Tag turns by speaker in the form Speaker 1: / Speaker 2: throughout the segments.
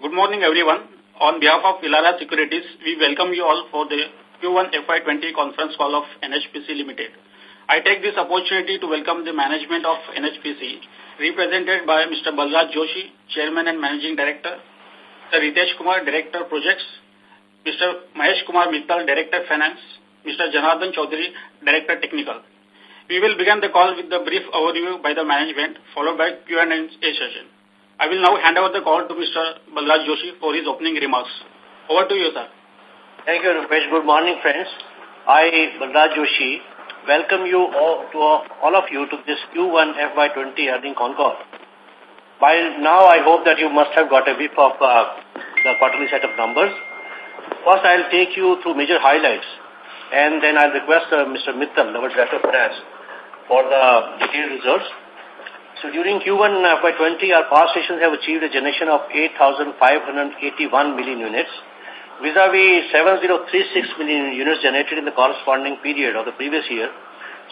Speaker 1: Good morning, everyone. On behalf of Elara Securities, we welcome you all for the Q1 FY20 conference call of NHPC Limited. I take this opportunity to welcome the management of NHPC, represented by Mr. Balraj Joshi, Chairman and Managing Director, Mr. Ritesh Kumar, Director Projects, Mr. Mahesh Kumar Mittal, Director Finance, Mr. Janardhan Chaudhary, Director Technical. We will begin the call with the brief overview by the management, followed by Q&A session. I will now hand over the call to Mr.
Speaker 2: Balraj Joshi for his opening remarks. Over to you, sir. Thank you, Rupesh. Good morning, friends. I, Balraj Joshi, welcome you all, to all of you to this Q1 FY20 earnings con call. By now, I hope that you must have got a whiff of uh, the quarterly set of numbers. First, I'll take you through major highlights, and then I'll request uh, Mr. Mittal, our Director of Finance, for the detailed results. So during Q1 FY20, our power stations have achieved a generation of 8,581 million units, vis-a-vis -vis 7,036 36007000 units generated in the corresponding period of the previous year,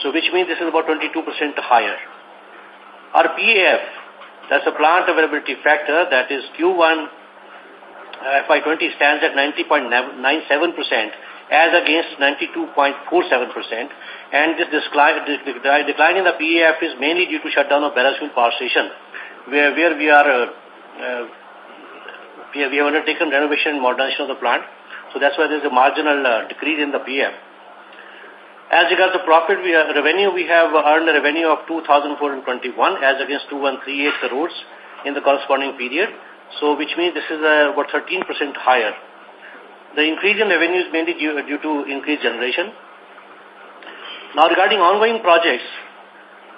Speaker 2: so which means this is about 22% higher. Our PAF, that's a plant availability factor, that is Q1 uh, FY20 stands at 90.97%, as against 92.47%. And this decline, decline in the PAF is mainly due to shutdown of Baira Siul power station, where, where we are uh, uh, we, have, undertaken renovation and modernization of the plant. So that's why there's a marginal uh, decrease in the PAF. As regards to profit, we are, uh, revenue, we have earned a revenue of 2,421 as against 2138 crores in the corresponding period. So which means this is uh, about 13% higher. The increase in revenue is mainly due, due to increased generation. Now, regarding ongoing projects,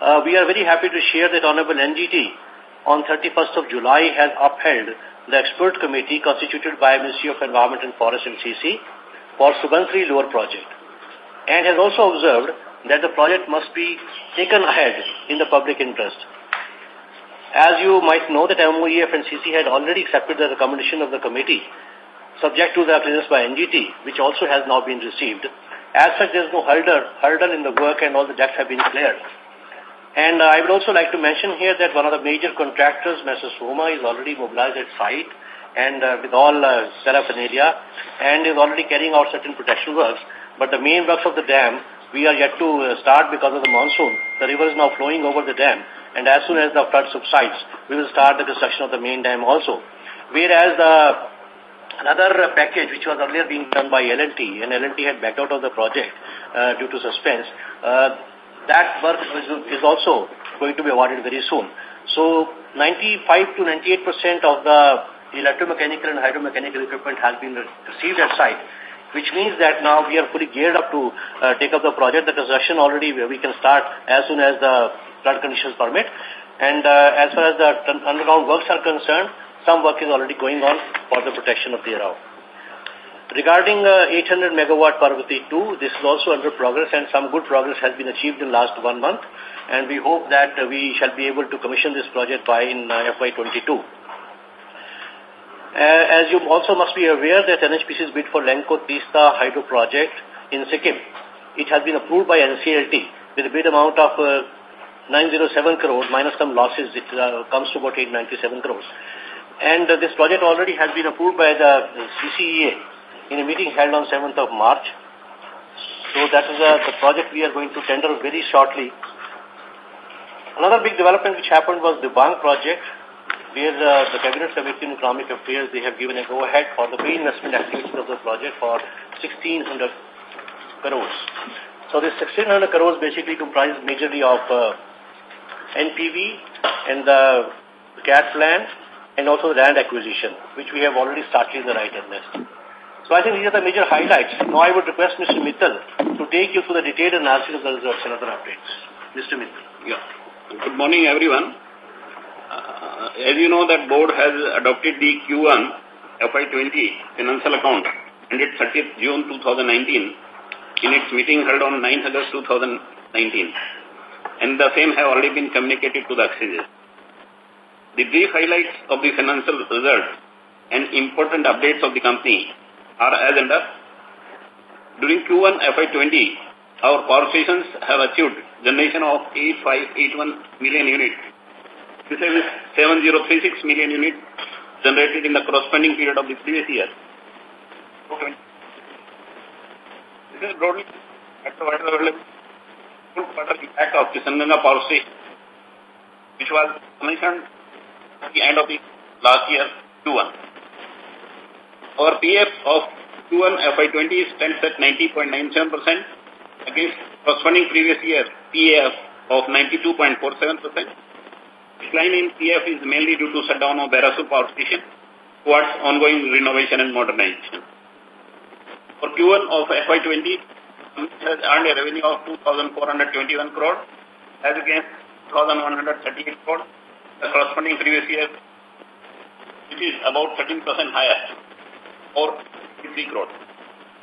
Speaker 2: uh, we are very happy to share that Honorable NGT on 31st of July has upheld the expert committee constituted by Ministry of Environment and Forest and CC for Subansiri Lower project and has also observed that the project must be taken ahead in the public interest. As you might know that MOEF and CC had already accepted the recommendation of the committee subject to the clearance by NGT, which also has now been received. As such, there is no hurdle, hurdle in the work and all the debts have been cleared. And uh, I would also like to mention here that one of the major contractors, Mrs. Soma, is already mobilized at site and uh, with all uh, paraphernalia and is already carrying out certain protection works. But the main works of the dam, we are yet to uh, start because of the monsoon. The river is now flowing over the dam and as soon as the flood subsides, we will start the construction of the main dam also. Whereas the another package which was earlier being done by L&T, and L&T had backed out of the project uh, due to suspense, uh, that work is, is also going to be awarded very soon. So 95 to 98 percent of the electromechanical and hydromechanical equipment has been received at site, which means that now we are fully geared up to uh, take up the project. The construction already we can start as soon as the flood conditions permit. And uh, as far as the underground works are concerned, some work is already going on for the protection of the Arau. Regarding uh, 800 megawatt Parbati 2, this is also under progress and some good progress has been achieved in last one month and we hope that uh, we shall be able to commission this project by in uh, FY22. as you also must be aware that NHPC's bid for Lanco Teesta Hydro Project in Sikkim, it has been approved by NCLT with a bid amount of 907 crores minus some losses, it comes to about 897 crores. And this project already has been approved by the CCEA in a meeting held on 7th of March. So that is uh, the project we are going to tender very shortly. Another big development which happened was Dibang project, where uh, the Cabinet Committee on Economic Affairs, they have given a go-ahead for the pre activities of the project for 1,600 crores. So this 1,600 crores basically comprises majorly of uh, NPV and the gas plant and also the land acquisition, which we have already started in the right hand So I think these are the major highlights. Now I would request Mr. Mittal to take you through the detailed analysis of the results and other updates. Mr. Mittal. Yeah. Good morning, everyone.
Speaker 3: Uh, as you know, that board has adopted the Q1 FY20 financial account ended 30th June 2019 in its meeting held on 9th August 2019. And the same have already been communicated to the exchanges. The brief highlights of the financial results and important updates of the company are as under. During Q1 FY20, our power stations have achieved generation of 8581 million units. This is 7036 million units generated in the corresponding period of the previous year. Okay. This is broadly at the water level full quarter impact of the Sanganga power station, which was commissioned at the end of the last year, Q1. Our PF of Q1 FY20 stands at 90.97% against corresponding previous year PF of 92.47%. Decline in PF is mainly due to shutdown of Baira Siul power station towards ongoing renovation and modernization. For Q1 of FY20, has earned a revenue of 2,421 crore as against 2,138 crore the corresponding previous year, which is about 13% higher, or 3 crore.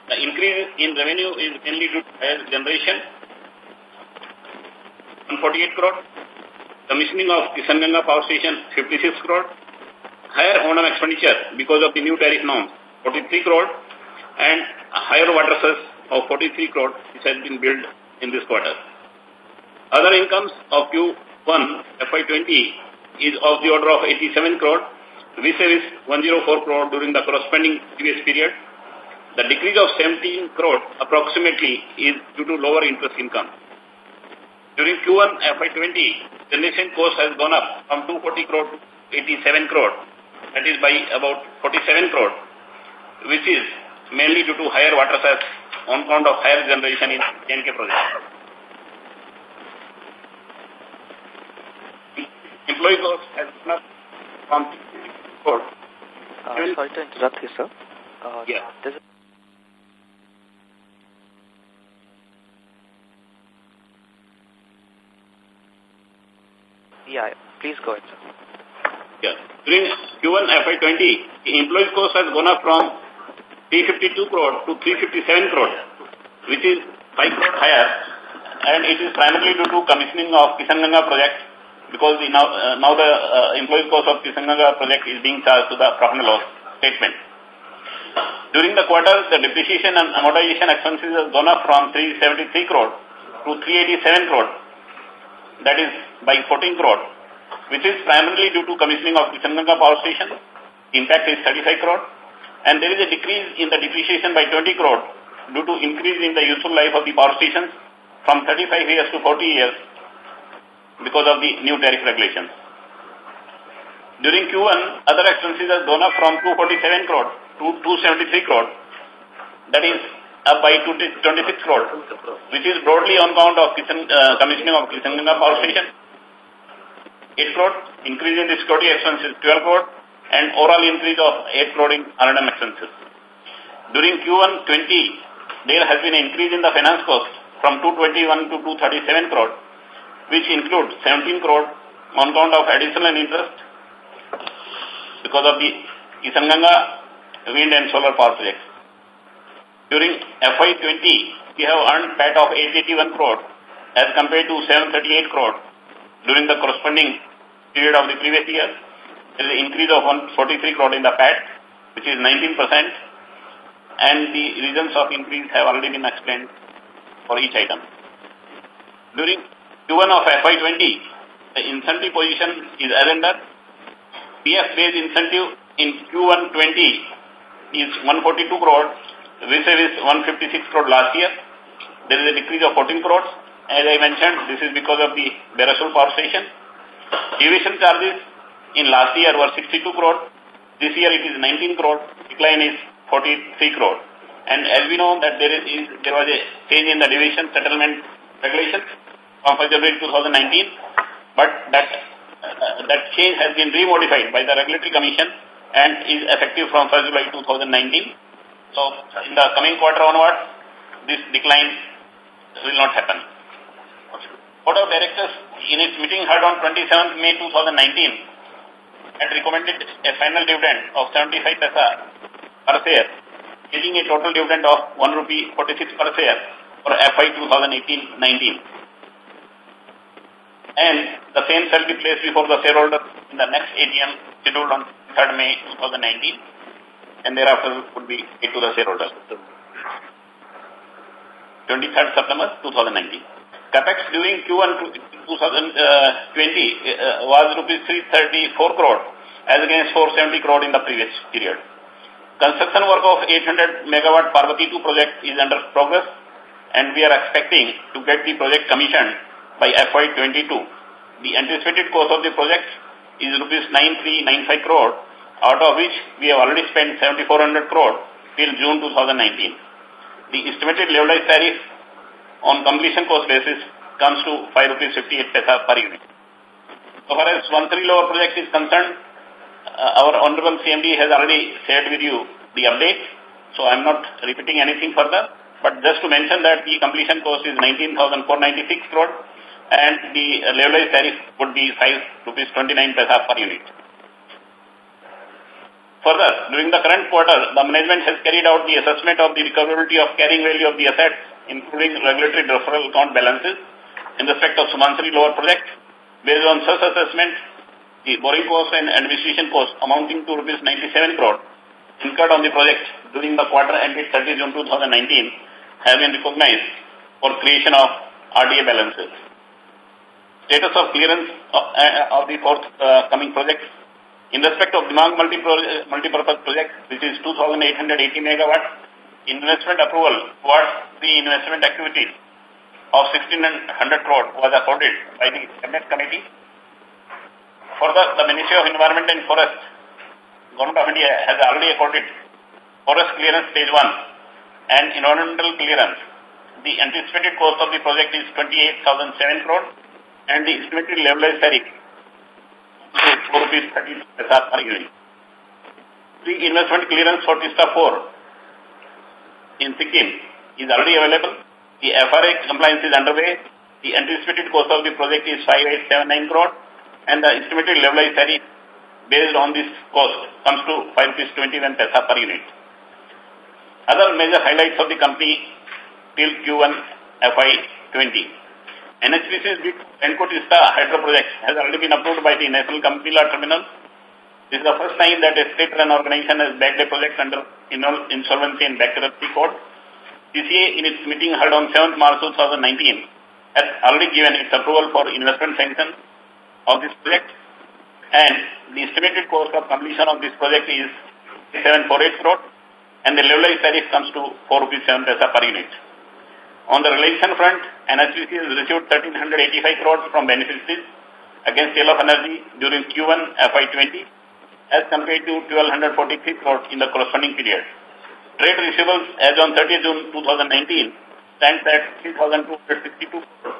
Speaker 3: The increase in revenue is mainly due to higher generation, 148 crore, commissioning of Kishanganga power station, 56 crore, higher owner expenditure because of the new tariff norms, 43 crore, and higher water source of 43 crore which has been billed in this quarter. Other incomes of Q1 FY20 is of the order of 87 crore, vis-a-vis 104 crore during the corresponding previous period. The decrease of 17 crore approximately is due to lower interest income. During Q1 FY20, generation cost has gone up from 240 crore to 87 crore, that is by about 47 crore, which is mainly due to higher water sales on account of higher generation in JNK project. employee
Speaker 1: cost has not
Speaker 3: from before. Uh,
Speaker 4: Even
Speaker 5: sorry to interrupt you, sir. Uh, yeah.
Speaker 3: yeah, please go ahead, sir. Yeah. During Q1 FY20, the employee cost has gone up from 352 crore to 357 crore, which is 5 crore higher, and it is primarily due to commissioning of Kishanganga project because we now, uh, now the uh, employee cost of Kishanganga project is being charged to the profit and loss statement. During the quarter, the depreciation and amortization expenses have gone up from 373 crore to 387 crore, that is by 14 crore, which is primarily due to commissioning of Kishanganga power station, impact is 35 crore, and there is a decrease in the depreciation by 20 crore due to increase in the useful life of the power stations from 35 years to 40 years because of the new tariff regulations. During Q1, other expenses have gone up from 247 crore to 273 crore. That is up by 26 crore, which is broadly on account of uh, commissioning of Kishanganga power station. 8 crore, increase in the security expenses 12 crore, and overall increase of 8 crore in r and expenses. During Q1 20, there has been an increase in the finance cost from 221 to 237 crore which includes 17 crore on account of additional interest because of the Isanganga wind and solar power projects. During FY20, we have earned PAT of 881 crore as compared to 738 crore during the corresponding period of the previous year. There is an increase of 143 crore in the PAT, which is 19%, and the reasons of increase have already been explained for each item. During Q1 of FY20, the incentive position is as under PF-based incentive in Q1 20 is 142 crore, vis is 156 crore last year. There is a decrease of 14 crores. As I mentioned, this is because of the Baira Siul power station. Deviation charges in last year were 62 crore. This year it is 19 crore. Decline is 43 crore. And as we know that there is there was a change in the deviation settlement regulations, from 1st January 2019, but that, uh, that change has been remodified by the Regulatory Commission and is effective from 1st July 2019. So in the coming quarter onwards, this decline will not happen. Board of Directors in its meeting held on 27th May 2019 had recommended a final dividend of 75 paisa per share, giving a total dividend of 1 rupee 46 per share for FY 2018-19 and the same shall be placed before the shareholders in the next AGM scheduled on 3rd May 2019 and thereafter would be paid to the shareholders. 23rd September 2019. Capex during Q1 2020 uh, uh, was rupees 334 crore as against 470 crore in the previous period. Construction work of 800 megawatt Parbati 2 project is under progress and we are expecting to get the project commissioned by FY22. The anticipated cost of the project is rupees 9395 crore, out of which we have already spent 7400 crore till June 2019. The estimated levelized tariff on completion cost basis comes to 5 rupees 58 paisa per unit. So far as 13 lower project is concerned, uh, our Honorable CMD has already shared with you the update, so I am not repeating anything further. But just to mention that the completion cost is 19,496 crore and the levelized tariff would be Rs rupees 29 paisa per unit. Further, during the current quarter, the management has carried out the assessment of the recoverability of carrying value of the assets, including regulatory deferred account balances, in respect of Subansiri Lower Project. Based on such assessment, the borrowing cost and administration cost amounting to rupees 97 crore incurred on the project during the quarter ended 30 June 2019 have been recognized for creation of RDA balances status of clearance of, uh, uh of the forthcoming uh, projects. In respect of demand uh, multi-purpose multi project, which is 2,880 megawatt, investment approval towards the investment activities of 1,600 crore was accorded by the Cabinet Committee. Further, the Ministry of Environment and Forest, Government of India, has already accorded forest clearance stage 1 and environmental clearance. The anticipated cost of the project is 28,007 crore and the estimated levelized tariff so rupees 30 SR per unit. The investment clearance for Teesta 4 in Sikkim is already available. The FRA compliance is underway. The anticipated cost of the project is 5879 crore and the estimated levelized tariff based on this cost comes to 5 rupees 21 per unit. Other major highlights of the company till Q1 FY20 NHPC's big Raincoat hydro project has already been approved by the National Law Terminal. This is the first time that a state-run organization has backed a project under insolvency and bankruptcy court. CCA, in its meeting held on 7th March 2019, has already given its approval for investment sanction of this project, and the estimated cost of completion of this project is 748 crore, and the levelized tariff comes to 4 rupees 7 per unit. On the relation front, NHPC has received 1,385 crores from beneficiaries against sale of energy during Q1 FY20 as compared to 1,243 crores in the corresponding period. Trade receivables as on 30 June 2019 stands at 3,262 crores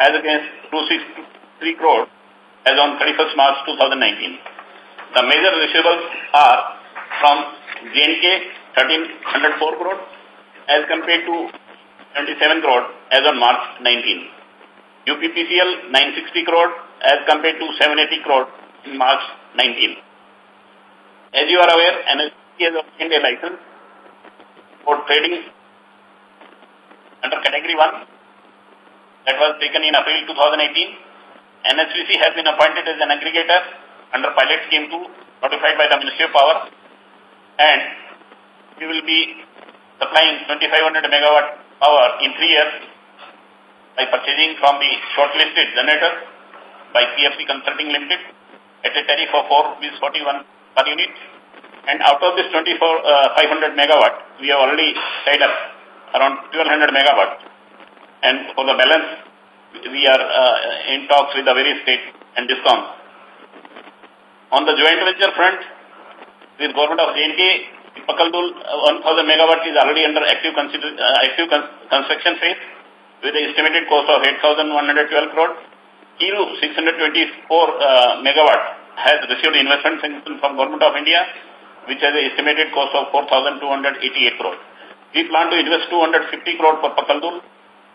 Speaker 3: as against 263 crores as on 31st March 2019. The major receivables are from JNK 1,304 crores as compared to 77 crore as on March 19. UPPCL 960 crore as compared to 780 crore in March 19. As you are aware, NSE has obtained a license for trading under Category 1 that was taken in April 2018. NSVC has been appointed as an aggregator under Pilot Scheme 2 notified by the Ministry of Power and we will be supplying 2500 megawatt power in three years by purchasing from the shortlisted generator by PFC Consulting Limited at a tariff of 4 rupees 41 per unit. And out of this 24, uh, 500 megawatt, we have already tied up around 1200 megawatt. And for the balance, we are uh, in talks with the various states and discoms. On the joint venture front, the government of JNK Pakaldul uh, 1000 megawatt is already under active, consider, uh, active cons construction phase with an estimated cost of 8,112 crore. Kiru 624 uh, megawatt has received investment sanction from Government of India, which has an estimated cost of 4,288 crore. We plan to invest 250 crore for Pakaldul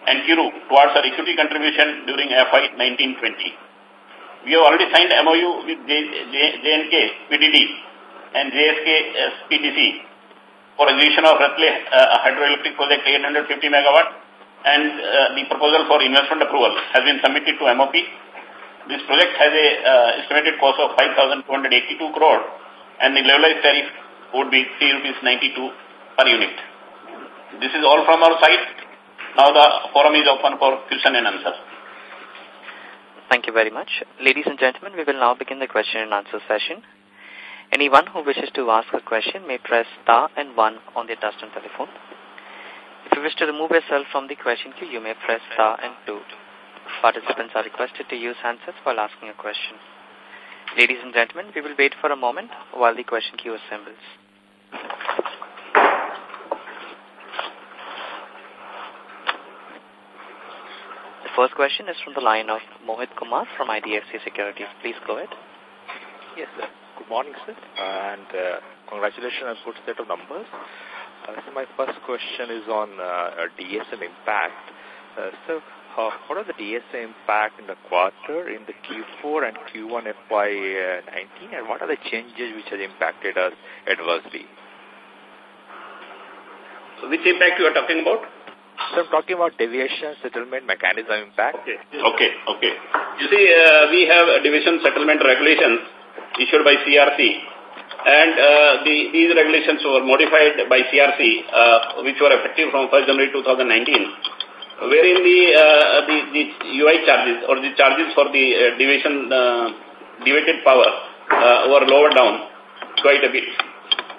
Speaker 3: and Kiru towards our equity contribution during FY 1920. We have already signed MOU with JNK PDD and JSK uh, PTC for addition of Ratle uh, hydroelectric project 850 megawatt and uh, the proposal for investment approval has been submitted to MOP. This project has a uh, estimated cost of 5,282 crore and the levelized tariff would be 3 rupees 92 per unit. This is all from our side. Now the forum is open for question and answer.
Speaker 5: Thank you very much. Ladies and gentlemen, we will now begin the question and answer session. Anyone who wishes to ask a question may press star and one on their touch-tone telephone. If you wish to remove yourself from the question queue, you may press star and two. Participants are requested to use handsets while asking a question. Ladies and gentlemen, we will wait for a moment while the question queue assembles. The first question is from the line of Mohit Kumar from IDFC Securities. Please go ahead. Yes, sir. Good morning, sir, and uh, congratulations
Speaker 4: on good set of numbers. Uh, so my first question is on uh, uh DSM impact. Uh, so uh, what are the DSM impact in the quarter, in the Q4 and Q1 FY19, uh, and what are the changes which has impacted us adversely? So which impact you are talking about? So I'm talking about
Speaker 3: deviation settlement mechanism impact. Okay, okay, okay. You see, uh, we have deviation settlement regulations issued by CERC. And uh, the, these regulations were modified by CERC, uh, which were effective from 1st January 2019, wherein the, uh, the, the UI charges or the charges for the uh, deviation, uh, deviated power uh, were lowered down quite a bit.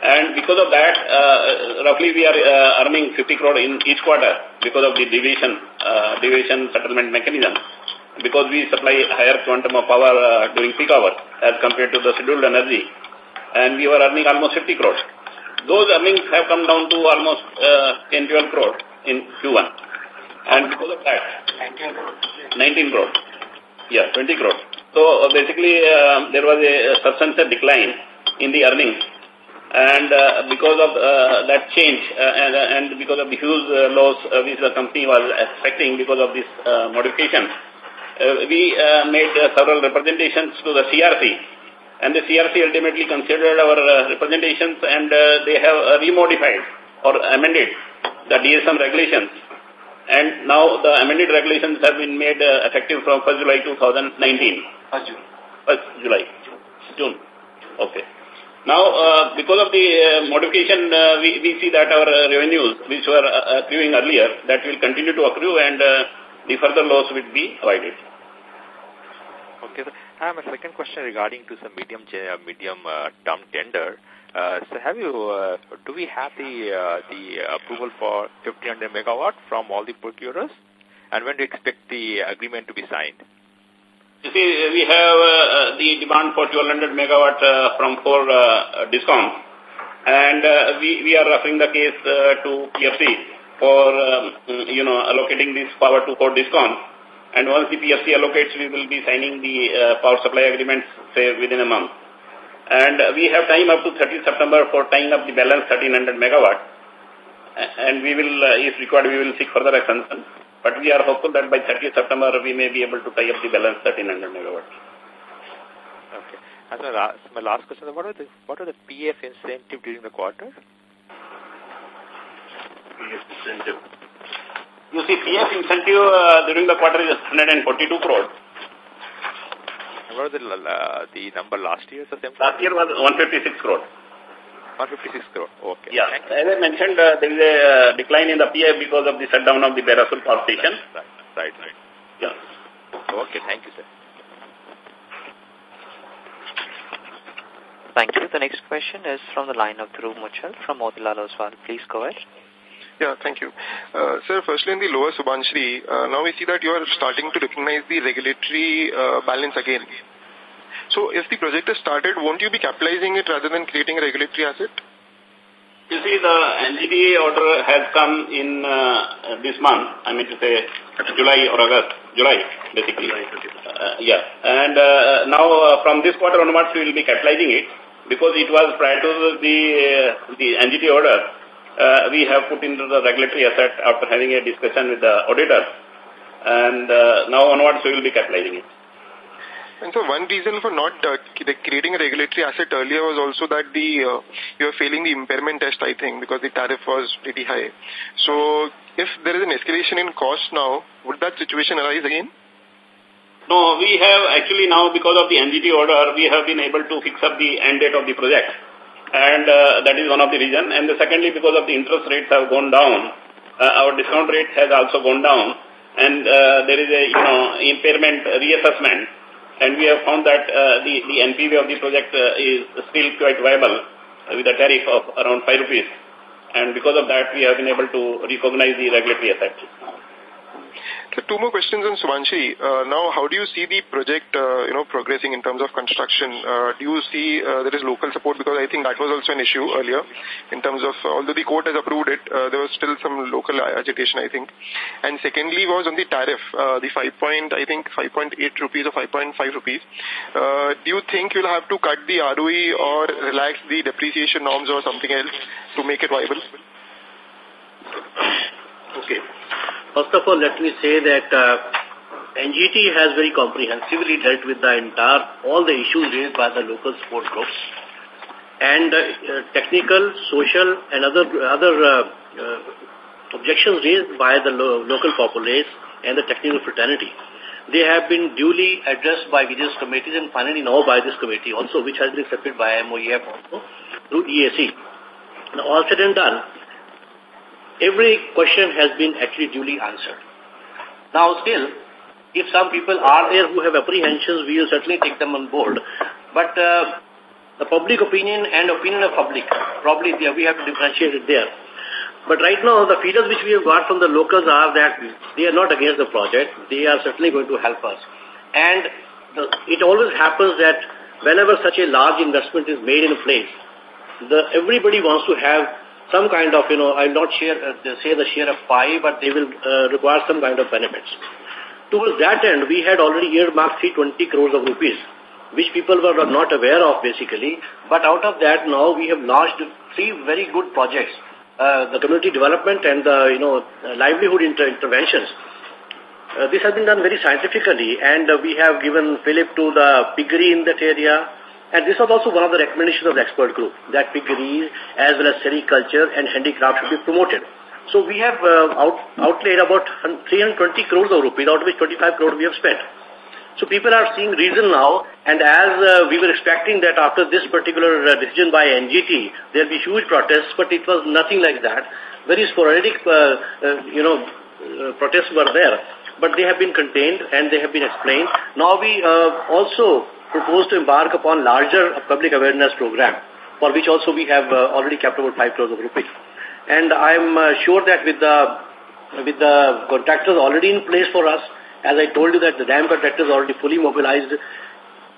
Speaker 3: And because of that, uh, roughly we are uh, earning 50 crore in each quarter because of the deviation, uh, deviation settlement mechanism because we supply higher quantum of power uh, during peak hours as compared to the scheduled energy. And we were earning almost 50 crores. Those earnings have come down to almost uh, 10, 12 crores in Q1. And because of that, 19 crores. 19 crores. Yeah, 20 crores. So uh, basically, um, there was a, substantial decline in the earnings. And because of that change uh, and, and because of the huge loss which the company was expecting because of this modification, uh, we uh, made uh, several representations to the CERC. And the CERC ultimately considered our representations and they have remodified or amended the DSM regulations. And now the amended regulations have been made effective from 1st July 2019. 1st June. 1st July. June. Okay. Now, uh, because of the uh, modification, uh, we, we see that our revenues, which were accruing earlier, that will continue to accrue and the further loss will be avoided.
Speaker 4: Okay, sir. I have a second question regarding to some medium uh, medium uh, term tender. Uh, so, have you uh, do we have the uh, the approval for 1500 megawatt from all the procurers, and when do you expect the agreement to be signed?
Speaker 3: You see, we have uh, uh the demand for 1200 megawatt uh, from four uh, uh discoms, and uh, we we are referring the case uh, to PFC for um, you know allocating this power to for discom and once the PFC allocates we will be signing the uh, power supply agreements say within a month and we have time up to 30 September for tying up the balance 1300 megawatt and we will uh, if required we will seek further extension but we are hopeful that by 30 September we may be able to tie up the balance 1300 megawatt
Speaker 4: okay as so my last question what are the what are the PF incentive during the quarter
Speaker 3: PF incentive? You see, PF incentive uh, during the quarter is 142 crore. What
Speaker 4: was the, uh, the number last year? The same last year was 156 crore. 156 crore. Okay.
Speaker 3: Yeah. As I mentioned, uh, there is a decline in the PF because of the shutdown of the Baira Siul power station.
Speaker 5: Right, right, right. Yeah. Okay, thank you, sir. Thank you. The next question is from the line of Dhruv Muchal from Motilal Oswal. Please go ahead. Yeah, thank you.
Speaker 6: Uh,
Speaker 5: sir, firstly, in the lower
Speaker 6: Subansiri, uh, now we see that you are starting to recognize the regulatory uh, balance again. So if the project is started, won't you be capitalizing it rather than creating a regulatory asset? You see, the NGT order has come in uh, this month, I mean
Speaker 3: to say July or August, July basically. July, uh, yeah, and uh, now uh, from this quarter onwards we will be capitalizing it because it was prior to the, uh, the NGT order uh, we have put into the regulatory asset after having a discussion with the auditor. And uh, now onwards, we will be capitalizing it.
Speaker 6: And so one reason for not uh, creating a regulatory asset earlier was also that the uh, you are failing the impairment test, I think, because the tariff was pretty high. So if there is an escalation in cost now, would that situation arise again? No, we have actually now, because of
Speaker 3: the NGT order, we have been able to fix up the end date of the project and uh, that is one of the reason. And the secondly, because of the interest rates have gone down, uh, our discount rate has also gone down, and uh, there is a you know impairment reassessment, and we have found that uh, the the NPV of the project uh, is still quite viable with a tariff of around five rupees, and because of that, we have been able to recognize the regulatory effect.
Speaker 6: Two more questions on Subansiri. Uh, now, how do you see the project, uh, you know, progressing in terms of construction? Uh, do you see there is local support? Because I think that was also an issue earlier in terms of, although the court has approved it, there was still some local agitation, I think. And secondly was on the tariff, the 5 point, I think 5.8 rupees or 5.5 rupees. Do you think you'll have to cut the ROE or relax the depreciation norms or something else
Speaker 2: to make it viable? Okay. First of all, let me say that uh, NGT has very comprehensively dealt with the entire, all the issues raised by the local sport groups. And uh, technical, social, and other other uh, uh, objections raised by the lo local populace and the technical fraternity they have been duly addressed by various committees and finally now by this committee also, which has been accepted by MOEF also through EAC. Now, all said and done, every question has been actually duly answered. Now still, if some people are there who have apprehensions, we will certainly take them on board. But uh, the public opinion and opinion of public, probably we have to differentiate it there. But right now, the feeders which we have got from the locals are that they are not against the project. They are certainly going to help us. And the, it always happens that whenever such a large investment is made in a place, the, everybody wants to have some kind of, you know, I'll not share, uh, say the share of pie, but they will uh, require some kind of benefits. Towards that end, we had already earmarked 320 crores of rupees, which people were not aware of basically. But out of that, now we have launched three very good projects, uh, the community development and the, you know, livelihood inter interventions. Uh, this has been done very scientifically, and uh, we have given fillip to the piggery in that area, and this was also one of the recommendations of the expert group, that piggeries as well as sericulture and handicraft should be promoted. So we have uh, out, outlaid about 320 crores of rupees, out of which 25 crores we have spent. So people are seeing reason now, and as uh, we were expecting that after this particular uh, decision by NGT, there will be huge protests, but it was nothing like that. Very sporadic, uh, uh you know, uh, protests were there, but they have been contained and they have been explained. Now we uh, also proposed to embark upon larger public awareness program, for which also we have uh, already kept about 5 crores of rupees. And I am uh, sure that with the, with the contractors already in place for us, as I told you that the dam contractors already fully mobilized,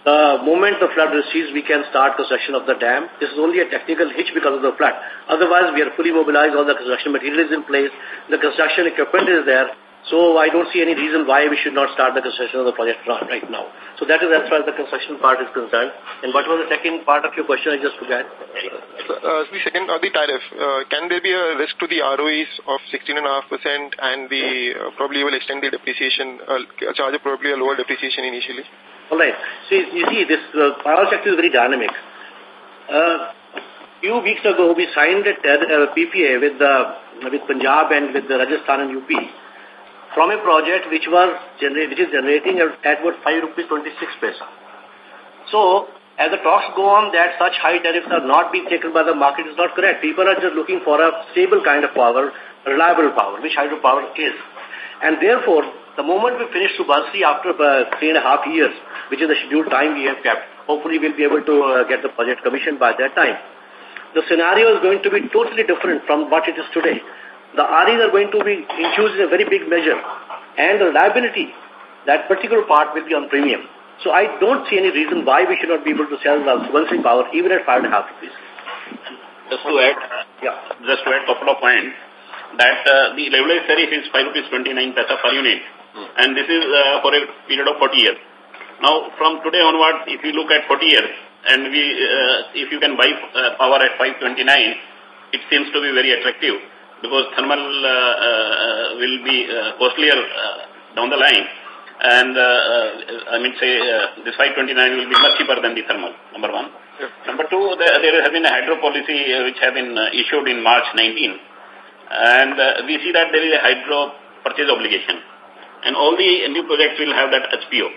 Speaker 2: the moment the flood recedes, we can start construction of the dam. This is only a technical hitch because of the flood. Otherwise, we are fully mobilized, all the construction material is in place, the construction equipment is there, so I don't see any reason why we should not start the construction of the project right now. So that is as far as the construction part is concerned. And what was the second part of your question? I just forgot. Uh,
Speaker 6: the second, uh, the tariff. Uh, can there be a risk to the ROEs of 16.5% and the uh, probably will extend the depreciation, uh, charge probably a lower depreciation initially? All right. So you
Speaker 2: see, this uh, power sector is very dynamic. Uh, few weeks ago, we signed a, uh, a PPA with, the, uh, with Punjab and with the Rajasthan and UP from a project which was which is generating at about 5 rupees 26 paisa. So, as the talks go on that such high tariffs are not being taken by the market is not correct. People are just looking for a stable kind of power, reliable power, which hydropower is. And therefore, the moment we finish Subansiri after uh, three and a half years, which is the scheduled time we have kept, hopefully we'll be able to uh, get the project commissioned by that time. The scenario is going to be totally different from what it is today the REs are going to be infused in a very big measure. And the liability, that particular part will be on premium. So I don't see any reason why we should not be able to sell the Subansiri power even at five and a half rupees.
Speaker 3: Just to add, yeah. just to add a couple of points, that uh, the regular tariff is 5 rupees 29 paisa per unit. Hmm. And this is uh, for a period of 40 years. Now, from today onwards, if you look at 40 years, and we, uh, if you can buy uh, power at 529, it seems to be very attractive because thermal uh, uh, will be costlier uh, down the line. And I mean, say this 529 will be much cheaper than the thermal, number one. Yes. Number two, there, there has been a hydro policy which has been issued in March 19. And we see that there is a hydro purchase obligation. And all the new projects will have that HPO.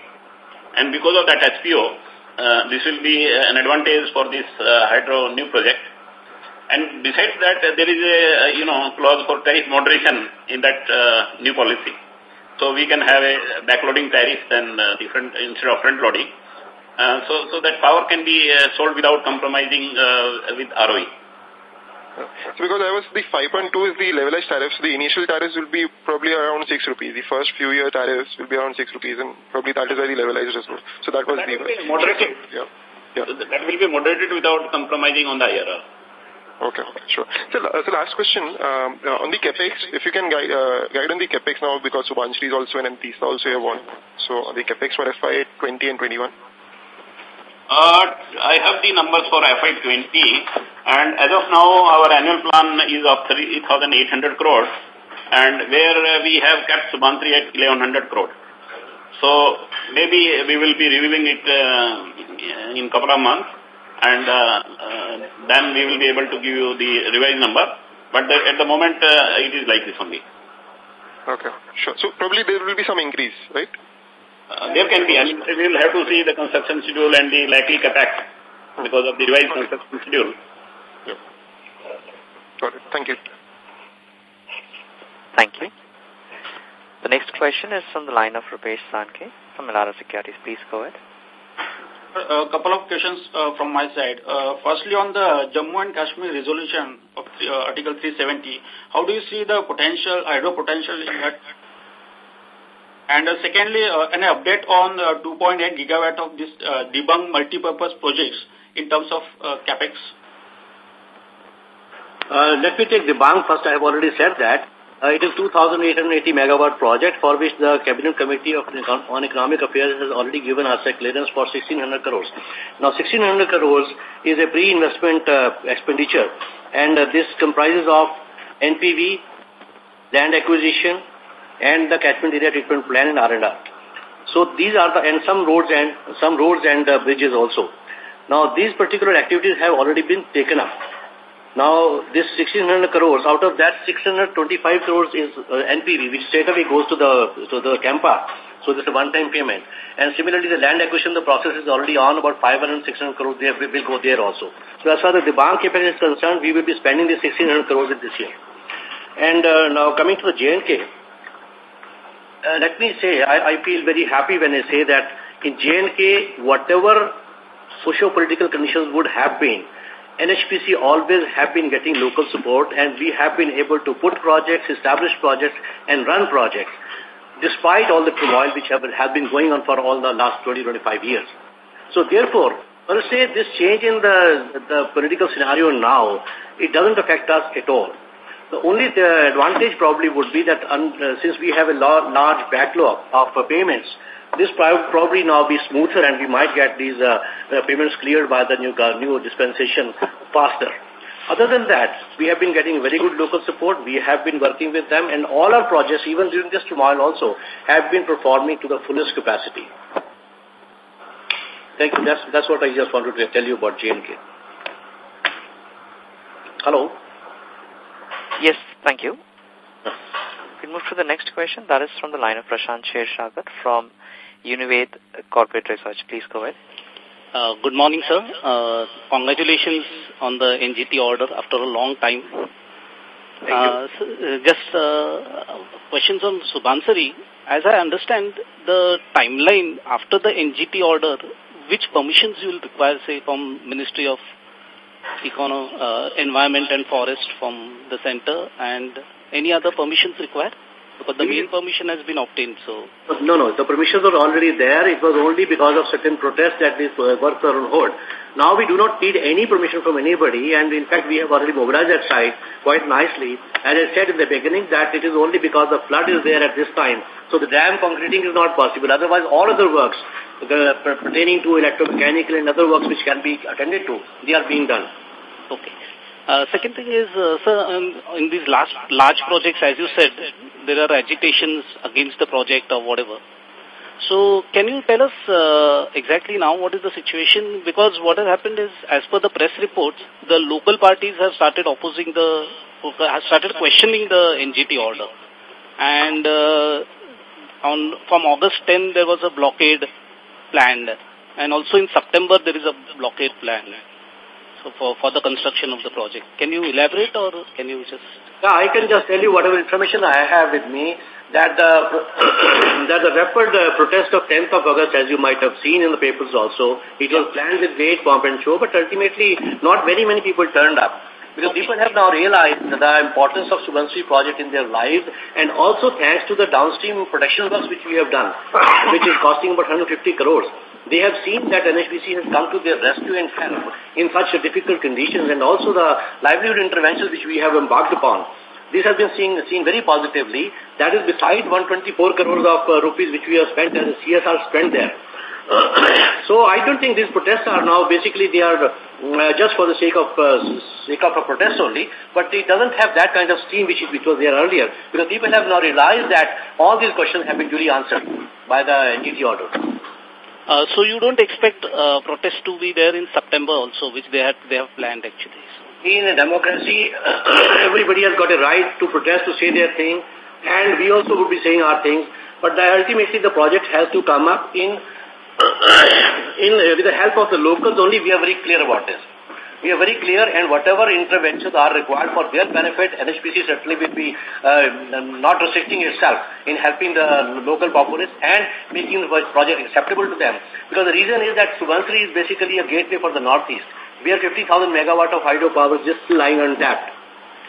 Speaker 3: And because of that HPO, uh, this will be an advantage for this uh, hydro new project and besides that, uh, there is a, uh, you know, clause for tariff moderation in that uh, new policy. So we can have a backloading tariff and uh, different, instead of front loading. Uh,
Speaker 6: so, so that power can be uh, sold without compromising uh, with ROE. So because I was the 5.2 is the levelized tariffs, the initial tariffs will be probably around 6 rupees. The first few year tariffs will be around 6 rupees and probably that is why the levelized is well. So that was that the... Will be moderated. Yeah. yeah. So that
Speaker 3: will be moderated without compromising on
Speaker 6: the IRR. Okay, okay, sure. So, uh, so last question, um, uh, on the capex, if you can guide, uh, guide on the capex now because Subansiri is also an so also have one. So the capex for FY 20 and 21. Uh,
Speaker 3: I have the numbers for FY 20 and as of now our annual plan is of 3,800 crore and where uh, we have kept Subansiri at 1,100 crore. So maybe we will be reviewing it uh, in couple of months and uh, uh, then we will be able to give you the revised number. But the, uh, at the moment, it is like this only.
Speaker 6: Okay, sure. So
Speaker 3: probably there will be some increase, right? Uh, there can be. I mean, we will have to see the construction schedule and the likely capex hmm. because of the revised okay. construction schedule. Yeah.
Speaker 5: Got it. Thank you. Thank you. The next question is from the line of Rupesh Sanke from Elara Securities. Please go ahead
Speaker 1: a couple of questions uh, from my side. Uh, firstly, on the Jammu and Kashmir resolution of uh, Article 370, how do you see the potential, hydro potential in that? And uh, secondly, uh, an update on 2.8 gigawatt of this uh, Dibang
Speaker 2: multipurpose projects in terms of uh, capex. Uh, let me take Dibang first. I have already said that. Uh, it is 2,880 megawatt project for which the Cabinet Committee of on Economic Affairs has already given us a clearance for 1,600 crores. Now, 1,600 crores is a pre-investment uh, expenditure and uh, this comprises of NPV, land acquisition and the catchment area treatment plan and R&R. So these are the, and some roads and some roads and uh, bridges also. Now, these particular activities have already been taken up. Now, this 1,600 crores, out of that 625 crores is uh, NPV, which straight away goes to the, to the CAMPA. So this is a one-time payment. And similarly, the land acquisition, the process is already on, about 500, 600 crores there, will go there also. So as far as the bank capex is concerned, we will be spending the 1,600 crores this year. And uh, now coming to the JNK, uh, let me say, I, I feel very happy when I say that in JNK, whatever socio-political conditions would have been, NHPC always have been getting local support and we have been able to put projects, establish projects and run projects despite all the turmoil which have, have been going on for all the last 20-25 years. So therefore, I would say this change in the, the political scenario now, it doesn't affect us at all. The only the advantage probably would be that uh, since we have a large backlog of uh, payments, this probably now be smoother and we might get these uh, payments cleared by the new, new dispensation faster. Other than that, we have been getting very good local support. We have been working with them and all our projects, even during this turmoil also, have been performing to the fullest capacity. Thank you. That's, that's what I just wanted to tell you about JNK. Hello?
Speaker 5: Yes, thank you. we move to the next question. That is from the line of Prashant Shershagat from Univate Corporate Research. Please go ahead.
Speaker 7: Uh, good morning, sir. Uh, congratulations on the NGT order after a long time. Uh, so, uh, just uh, questions on Subansiri. As I understand the timeline after the NGT order, which permissions you will require, say, from Ministry of Econo uh, Environment and Forest from the center and any other permissions required? But the main permission has been obtained, so...
Speaker 2: No, no, the permissions were already there. It was only because of certain protests that these uh, works are on hold. Now we do not need any permission from anybody and in fact we have already mobilized that site quite nicely. As I said in the beginning that it is only because the flood is there at this time. So the dam concreting is not possible. Otherwise all other works the, pertaining to electromechanical and other works which can be attended to, they are being done.
Speaker 7: Okay. Uh, second thing is, uh, sir, in these last large projects, as you said, there are agitations against the project or whatever. So can you tell us uh, exactly now what is the situation? Because what has happened is, as per the press reports, the local parties have started opposing the, have started questioning the NGT order. And uh, on, from August 10, there was a blockade planned. And also in September, there is a blockade planned for, for the construction of the project. Can you elaborate
Speaker 2: or can you just... Yeah, I can just tell you whatever information I have with me that the, that the referred uh, protest of 10th of August, as you might have seen in the papers also, it was planned with great pomp and show, but ultimately not very many people turned up. Because people have now realized the importance of Subansiri project in their lives and also thanks to the downstream protection works which we have done, which is costing about 150 crores. They have seen that NHPC has come to their rescue and help in such difficult conditions and also the livelihood interventions which we have embarked upon. This has been seen, seen very positively. That is beside 124 crores of uh, rupees which we have spent as a CSR spent there. so I don't think these protests are now basically they are uh, just for the sake of uh, sake of a protest only, but it doesn't have that kind of steam which it, which was there earlier because people have now realized that all these questions have been duly answered by the NGT order.
Speaker 7: Uh, so you don't expect uh, protests
Speaker 2: to be there in September also, which they had they have planned actually. In a democracy, everybody has got a right to protest, to say their thing, and we also would be saying our things. But the, ultimately, the project has to come up in in with the help of the locals. Only we are very clear about this we are very clear and whatever interventions are required for their benefit, NHPC certainly will be uh, not restricting itself in helping the local populace and making the project acceptable to them. Because the reason is that Subansiri is basically a gateway for the northeast. We have 50,000 megawatt of hydropower just lying untapped.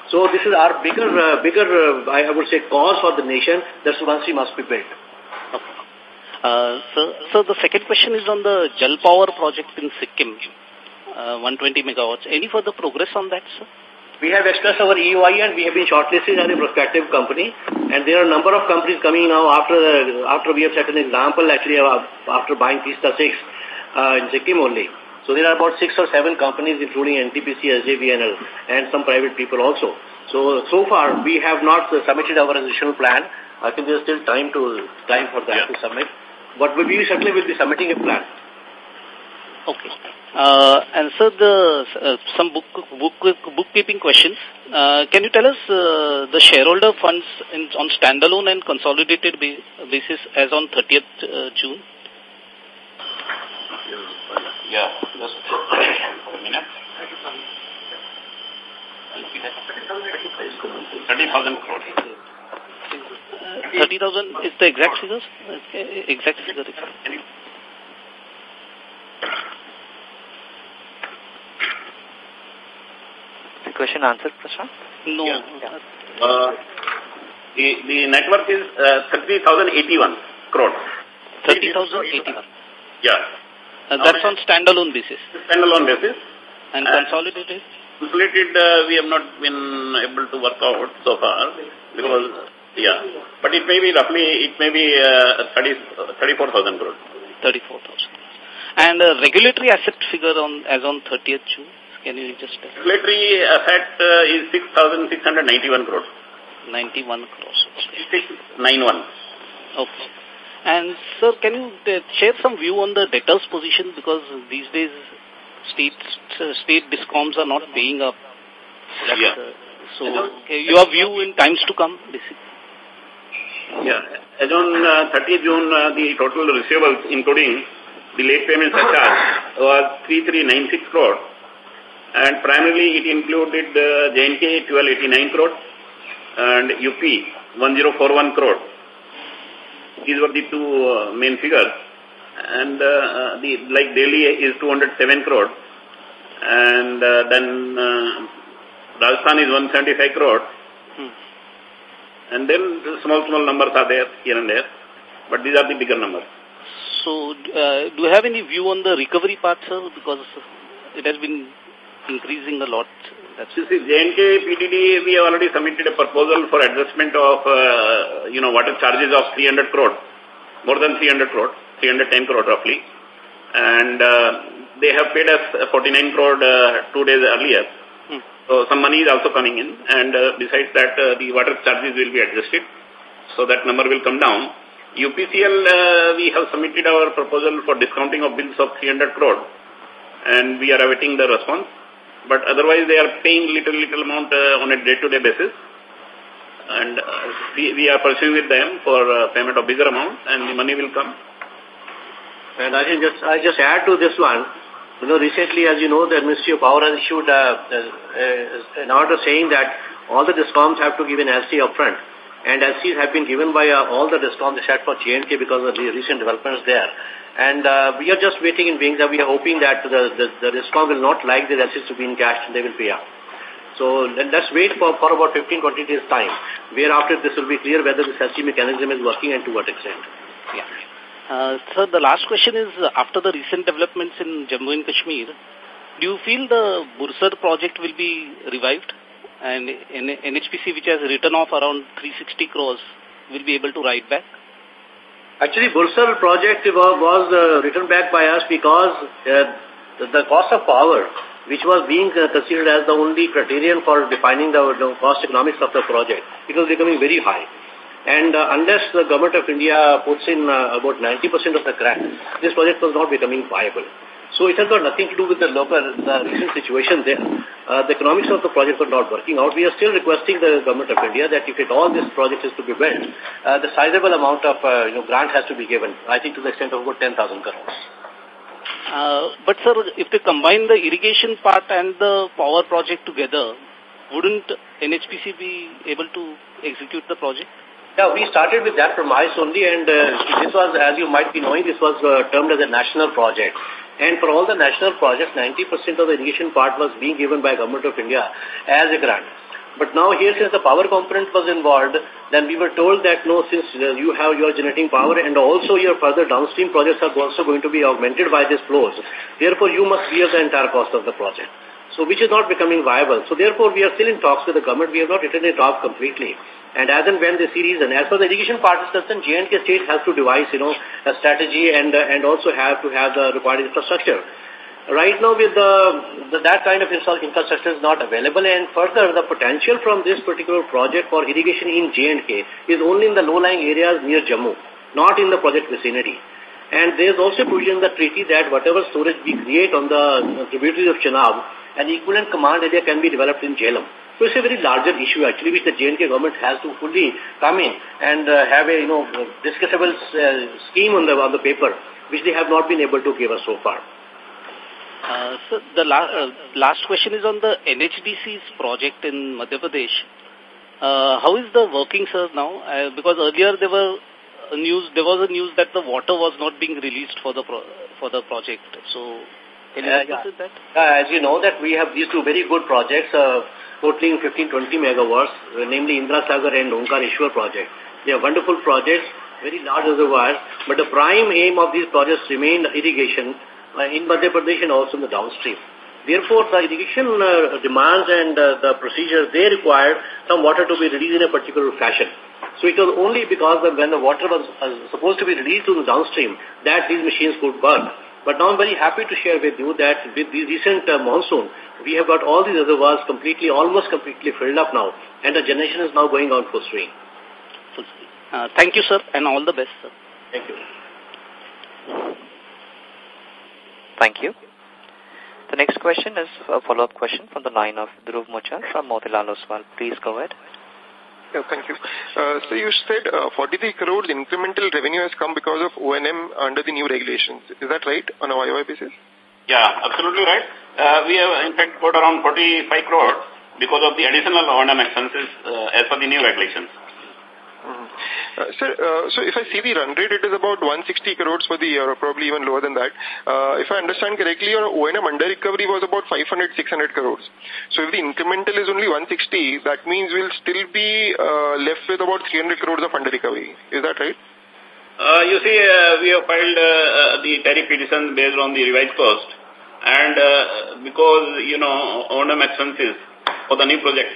Speaker 2: So this is our bigger, uh, bigger uh, I would say, cause for the nation that Subansiri must be built.
Speaker 7: Uh, so, so the second question is on the Jal Power project in Sikkim uh, 120 megawatts. Any further progress on that, sir? We have expressed
Speaker 2: our EOI and we have been shortlisted as a prospective company. And there are a number of companies coming now after after we have set an example, actually, uh, after buying Teesta 6 uh, in Sikkim only. So there are about six or seven companies, including NTPC, SJVNL, and some private people also. So, so far, we have not submitted our initial plan. I think there's still time to time for that yeah. to submit. But we certainly will be submitting a plan.
Speaker 7: Okay. Uh, and so the, uh, some book, book, bookkeeping questions. Uh, can you tell us uh, the shareholder funds in, on standalone and consolidated basis as on 30th uh, June? Yeah, just a minute.
Speaker 3: 30,000 crores.
Speaker 7: 30,000 is the
Speaker 5: exact figures? Uh, exact figure. question answered, Prashant?
Speaker 3: No. Yeah. Uh, the, the net worth is uh, 30,081
Speaker 7: crores. 30,081? Yeah. Uh, that's on standalone basis? Standalone basis. And consolidated? Consolidated, uh, we have not been
Speaker 3: able to work out so far because... Yeah, but it may be roughly, it may
Speaker 7: be uh, 30, 34,000 crores. 34,000. And uh, regulatory asset figure on as on 30th June? Can you just... Regulatory uh, asset uh, is 6,691 crores. 91 crores. Okay. 691. Okay. And, sir, can you uh, share some view on the debtor's position because these days state uh, state discoms are not paying up. yeah. so, your view in times to come, basically. Yeah. As on
Speaker 3: 30th 30 June, the total receivables, including the late payment was 3396 crore, and primarily it included uh, J&K 1289 crore and UP 1041 crore. These were the two uh, main figures. And uh, the like Delhi is 207 crore, and uh, then uh, Rajasthan is 175 crore, hmm. and then small small numbers are there here and there,
Speaker 7: but these are the bigger numbers. So, do you have any view on the recovery part, sir? Because it has been increasing a lot. That's you see, J&K PDD,
Speaker 3: we have already submitted a proposal for adjustment of, uh, you know, water charges of 300 crore, more than 300 crore, 310 crore roughly. And uh, they have paid us 49 crore uh, two days earlier. Hmm. So some money is also coming in. And uh, besides that, uh, the water charges will be adjusted. So that number will come down. UPCL, uh, we have submitted our proposal for discounting of bills of 300 crore. And we are awaiting the response but otherwise, they are paying little, little amount uh, on a day-to-day basis. And uh, we, we are pursuing with them for uh, payment of
Speaker 2: bigger amount, and the money will come. And I can just, I just add to this one. You know, recently, as you know, the Ministry of Power has issued an order saying that all the discoms have to give an LC upfront. And as seeds have been given by uh, all the discoms had for J&K because of the recent developments there. And uh, we are just waiting in vain. that we are hoping that the, the, the discom will not like the assets to be in cash and they will pay up. So let's wait for, for about 15, 20 days time, whereafter this will be clear whether this SG mechanism is working and to what extent. Yeah. Uh, so the last question is, after the recent developments in Jammu
Speaker 7: and Kashmir, do you feel the Bursar project will be revived? and in NHPC, which has written off around 360 crores, will be able to write back?
Speaker 2: Actually, Bursar project was uh, written back by us because uh, the cost of power, which was being uh, considered as the only criterion for defining the, the, cost economics of the project, it was becoming very high. And uh, unless the government of India puts in uh, about 90% of the crack, this project was not becoming viable. So it has got nothing to do with the local the recent situation there. Uh, the economics of the project are not working out. We are still requesting the government of India that if at all this project is to be built, uh, the sizable amount of uh, you know, grant has to be given, I think to the extent of about 10,000 crores.
Speaker 7: Uh, but sir, if they combine the irrigation part and the power project together, wouldn't
Speaker 2: NHPC be able to execute the project? Yeah, we started with that premise only and uh, this was, as you might be knowing, this was uh, termed as a national project. And for all the national projects, 90% of the irrigation part was being given by Government of India as a grant. But now here, since the power component was involved, then we were told that no, since uh, you have your generating power and also your further downstream projects are also going to be augmented by these flows. Therefore, you must bear the entire cost of the project so which is not becoming viable. So therefore, we are still in talks with the government. We have not written it off completely. And as and when they see reason, as for the education part is concerned, J&K state has to devise, you know, a strategy and uh, and also have to have the required infrastructure. Right now, with the, the that kind of infrastructure is not available, and further, the potential from this particular project for irrigation in J&K is only in the low-lying areas near Jammu, not in the project vicinity. And there is also provision in the treaty that whatever storage we create on the tributaries of Chenab, an equivalent command area can be developed in Jhelum. So it's a very larger issue actually which the J&K government has to fully come in and uh, have a, you know, discussable uh, scheme on the, on the paper which they have not been able to give us so far.
Speaker 7: Uh, so the la uh, last question is on the NHDC's project in Madhya Pradesh. Uh, how is the working, sir, now? Uh, because earlier there were news, there was a news that the water was not being released for the pro for the project. So,
Speaker 2: can you uh, yeah. that? Uh, as you know that we have these two very good projects, uh, totaling 15-20 megawatts, uh, namely Indira Sagar and Omkareshwar project. They are wonderful projects, very large reservoirs, but the prime aim of these projects remained irrigation uh, in Madhya Pradesh and also in the downstream. Therefore, the irrigation uh, demands and uh, the procedures, they required some water to be released in a particular fashion. So it was only because that when the water was supposed to be released to the downstream that these machines could burn. But now I'm very happy to share with you that with the recent uh, monsoon, we have got all these reservoirs completely, almost completely filled up now, and the generation is now going on for swing. Uh, thank you, sir, and all the best,
Speaker 5: sir. Thank you. Thank you. The next question is a follow-up question from the line of Dhruv Muchhal from Motilal Oswal. Please go ahead. Yeah, thank you. Uh, so you said uh, 43 crores incremental
Speaker 6: revenue has come because of O&M under the new regulations. Is that right on a YOY basis? Yeah, absolutely right. Uh, we have in fact got around 45 crores because of the additional O&M expenses uh, as per the new regulations. Uh, sir, uh, so if I see the run rate, it is about 160 crores for the year, or probably even lower than that. Uh, if I understand correctly, your O&M under recovery was about 500, 600 crores. So if the incremental is only 160, that means we'll still be uh, left with about 300 crores of under recovery. Is that right? Uh, you see, uh, we have filed uh, uh the tariff petition based on the revised cost.
Speaker 3: And uh, because, you know, O&M expenses for the new project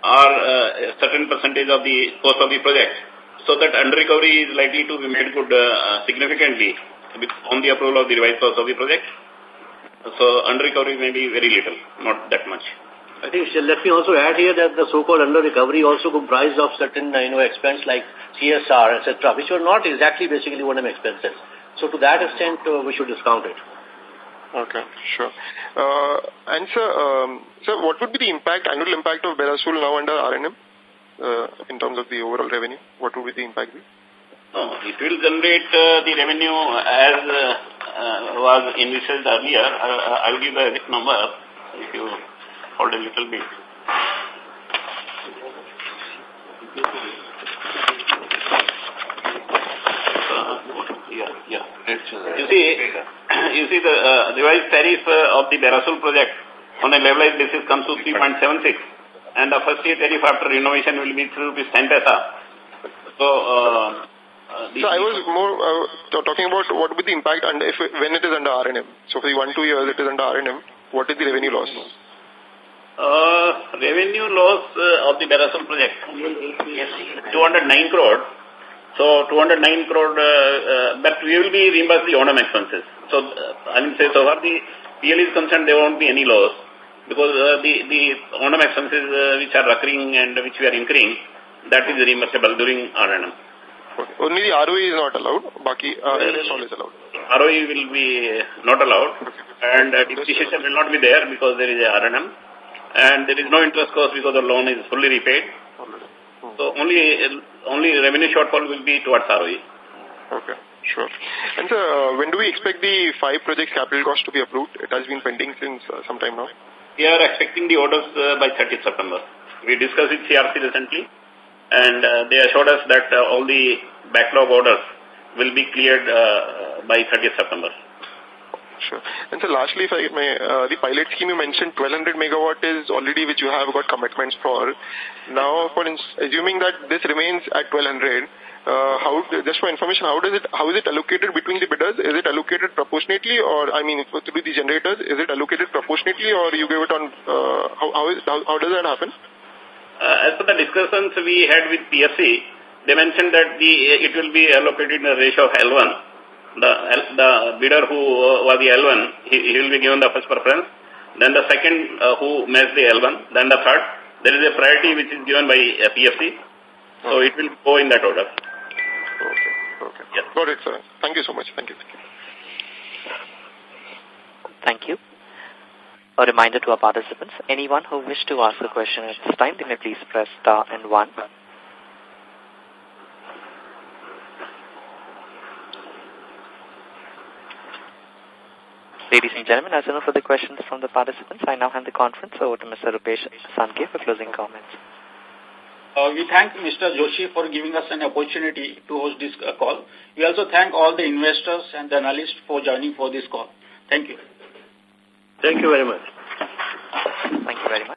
Speaker 3: are uh, a certain percentage of the cost of the project so that under-recovery is likely to be made good uh, significantly on the approval of the revised cost of the project.
Speaker 2: So under-recovery may be very little, not that much. I think let me also add here that the so-called under-recovery also comprised of certain uh, you know, expense like CSR, etc., which were not exactly basically one expenses. So to that extent, uh, we should discount it. Okay,
Speaker 6: sure. Uh, and sir, um, sir, what would be the impact, annual impact of Baira Siul now under R&M? Uh, in terms of the overall revenue? What would be the impact be?
Speaker 3: No, it will generate uh, the revenue as uh, uh was envisaged earlier. Uh, uh, I'll give the exact number if you hold a little bit. Yeah, yeah. You see, you see the revised tariff of the Berasul project on a levelized basis comes to 3.76 and the first
Speaker 6: year tariff after renovation will be 3 rupees 10 paisa. So, uh, uh so I was more uh, talking about what would be the impact and if when it is under R&M. So for the one two years it is under R&M. What is the revenue loss? Uh, revenue loss
Speaker 3: uh, of the Baira Siul project, 209 crore.
Speaker 6: So 209
Speaker 3: crore, uh, uh, but we will be reimbursed the on expenses. So uh, I mean, say so far the PL is concerned, there won't be any loss because uh, the, the o expenses uh, which are recurring and which we are incurring, that is reimbursable during r and Okay. Only the ROE is not allowed, Baki uh, uh allowed. ROE will be not allowed and depreciation will not be there because there is a R&M and and is no interest cost because the loan is
Speaker 6: fully repaid. Hmm. So only only revenue shortfall will be towards ROE. Okay. Sure. And when do we expect the five projects capital cost to be approved? It has been pending since some time now. We are expecting the orders uh, by 30th September. We
Speaker 3: discussed with CERC recently and uh, they assured us that uh, all the backlog orders will be cleared by 30th September.
Speaker 6: Sure. And so lastly, if I may, uh, the pilot scheme you mentioned 1200 megawatt is already which you have got commitments for. Now, for assuming that this remains at 1200, uh, how just for information, how does it how is it allocated between the bidders? Is it allocated proportionately, or I mean, through the generators, is it allocated proportionately, or you give it on uh, how how, is, how how does that happen? Uh, as per the discussions we had with PFC, they mentioned that the it will be allocated
Speaker 3: in a ratio of L1 the, the bidder who uh, was the L1, he, he will be given the first preference. Then the second uh, who makes the L1. Then the third. There is a priority which is given by uh, PFC. So okay. it will go in that order. Okay.
Speaker 6: Okay. Yes. Got it, sir. Thank you so much. Thank you. Thank you.
Speaker 5: Thank you. A reminder to our participants, anyone who wishes to ask a question at this time, they may please press star and one. Ladies and gentlemen, as are no further questions from the participants, I now hand the conference over to Mr. Rupesh Sankhe for closing comments.
Speaker 1: Uh, we thank Mr. Joshi for giving us an opportunity to host this uh, call. We also thank all the investors and the analysts for joining for this call. Thank you. Thank you very much. Thank you very much.